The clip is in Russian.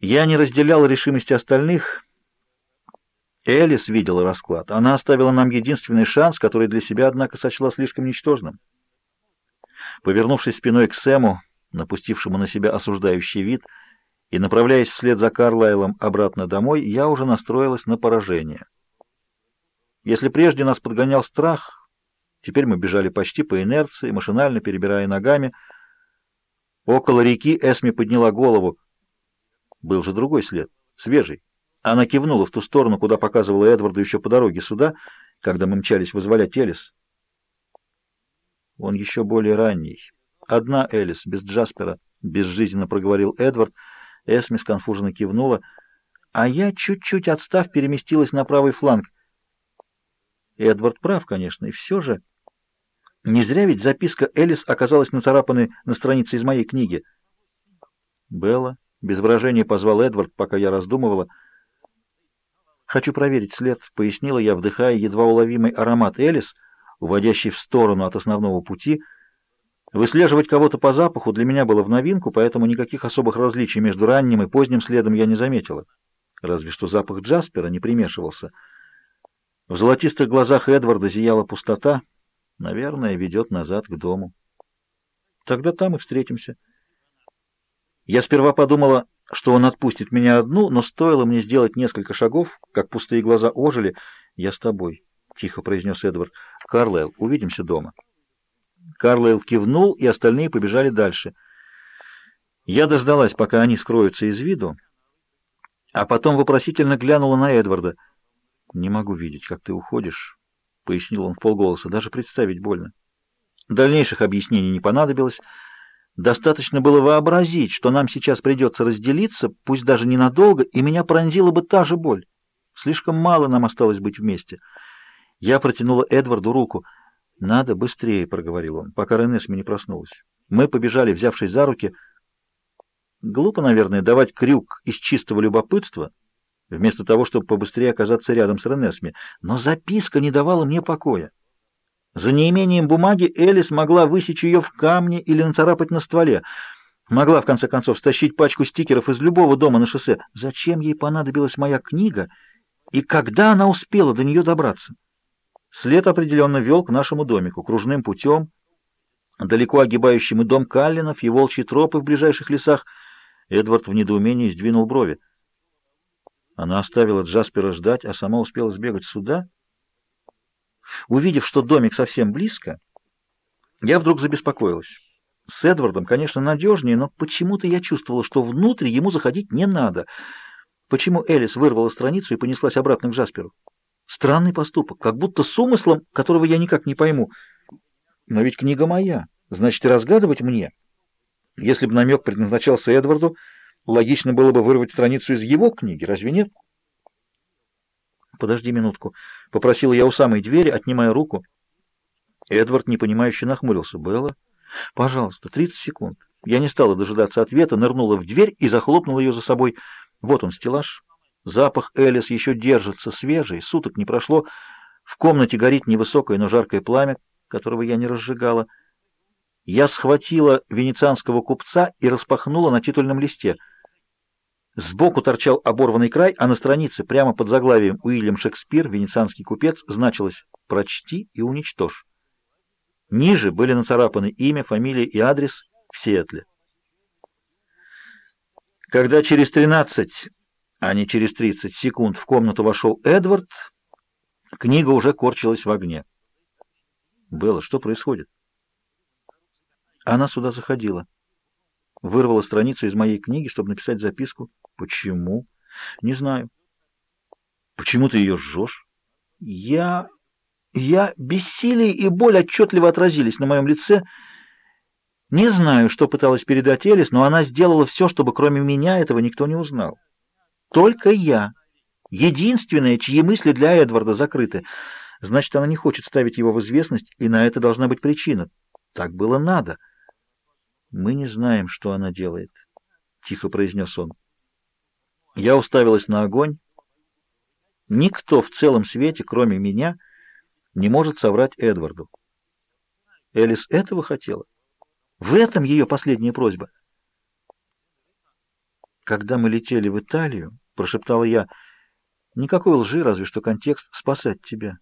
Я не разделял решимости остальных. Элис видела расклад. Она оставила нам единственный шанс, который для себя, однако, сочла слишком ничтожным. Повернувшись спиной к Сэму, напустившему на себя осуждающий вид, и направляясь вслед за Карлайлом обратно домой, я уже настроилась на поражение. Если прежде нас подгонял страх, теперь мы бежали почти по инерции, машинально перебирая ногами. Около реки Эсми подняла голову. Был же другой след, свежий. Она кивнула в ту сторону, куда показывала Эдварду еще по дороге сюда, когда мы мчались вызволять Элис. Он еще более ранний. Одна Элис, без Джаспера, безжизненно проговорил Эдвард. Эсми сконфуженно кивнула, а я, чуть-чуть отстав, переместилась на правый фланг. Эдвард прав, конечно, и все же... Не зря ведь записка Элис оказалась нацарапанной на странице из моей книги. Белла без выражения позвал Эдвард, пока я раздумывала. «Хочу проверить след», — пояснила я, вдыхая едва уловимый аромат Элис, уводящий в сторону от основного пути. Выслеживать кого-то по запаху для меня было в новинку, поэтому никаких особых различий между ранним и поздним следом я не заметила. Разве что запах Джаспера не примешивался. В золотистых глазах Эдварда зияла пустота. Наверное, ведет назад к дому. Тогда там и встретимся. Я сперва подумала, что он отпустит меня одну, но стоило мне сделать несколько шагов, как пустые глаза ожили. «Я с тобой», — тихо произнес Эдвард. «Карлайл, увидимся дома». Карлайл кивнул, и остальные побежали дальше. Я дождалась, пока они скроются из виду, а потом вопросительно глянула на Эдварда. «Не могу видеть, как ты уходишь», — пояснил он в полголоса. «Даже представить больно». Дальнейших объяснений не понадобилось. Достаточно было вообразить, что нам сейчас придется разделиться, пусть даже ненадолго, и меня пронзила бы та же боль. Слишком мало нам осталось быть вместе. Я протянула Эдварду руку. «Надо быстрее», — проговорил он, пока Ренесми не проснулась. Мы побежали, взявшись за руки. Глупо, наверное, давать крюк из чистого любопытства, вместо того, чтобы побыстрее оказаться рядом с Ренесми, но записка не давала мне покоя. За неимением бумаги Элис могла высечь ее в камне или нацарапать на стволе. Могла, в конце концов, стащить пачку стикеров из любого дома на шоссе. Зачем ей понадобилась моя книга и когда она успела до нее добраться? След определенно вел к нашему домику, кружным путем, далеко огибающим и дом Каллинов, и волчьи тропы в ближайших лесах. Эдвард в недоумении сдвинул брови. Она оставила Джаспера ждать, а сама успела сбегать сюда — Увидев, что домик совсем близко, я вдруг забеспокоилась. С Эдвардом, конечно, надежнее, но почему-то я чувствовала, что внутрь ему заходить не надо. Почему Элис вырвала страницу и понеслась обратно к Джасперу? Странный поступок, как будто с умыслом, которого я никак не пойму. Но ведь книга моя, значит, и разгадывать мне. Если бы намек предназначался Эдварду, логично было бы вырвать страницу из его книги, разве нет? «Подожди минутку», — попросила я у самой двери, отнимая руку. Эдвард непонимающе нахмурился. «Белла, пожалуйста, 30 секунд». Я не стала дожидаться ответа, нырнула в дверь и захлопнула ее за собой. Вот он, стеллаж. Запах Элис еще держится, свежий, суток не прошло. В комнате горит невысокое, но жаркое пламя, которого я не разжигала. Я схватила венецианского купца и распахнула на титульном листе — Сбоку торчал оборванный край, а на странице, прямо под заглавием «Уильям Шекспир, венецианский купец», значилось «Прочти и уничтожь». Ниже были нацарапаны имя, фамилия и адрес в Сиэтле. Когда через 13, а не через 30 секунд в комнату вошел Эдвард, книга уже корчилась в огне. Было, что происходит? Она сюда заходила. Вырвала страницу из моей книги, чтобы написать записку. Почему? Не знаю. Почему ты ее жжешь? Я... Я... Бессилие и боль отчетливо отразились на моем лице. Не знаю, что пыталась передать Элис, но она сделала все, чтобы кроме меня этого никто не узнал. Только я. Единственная, чьи мысли для Эдварда закрыты. Значит, она не хочет ставить его в известность, и на это должна быть причина. Так было надо. Мы не знаем, что она делает, — тихо произнес он. Я уставилась на огонь. Никто в целом свете, кроме меня, не может соврать Эдварду. Элис этого хотела. В этом ее последняя просьба. Когда мы летели в Италию, прошептала я, никакой лжи, разве что контекст спасать тебя.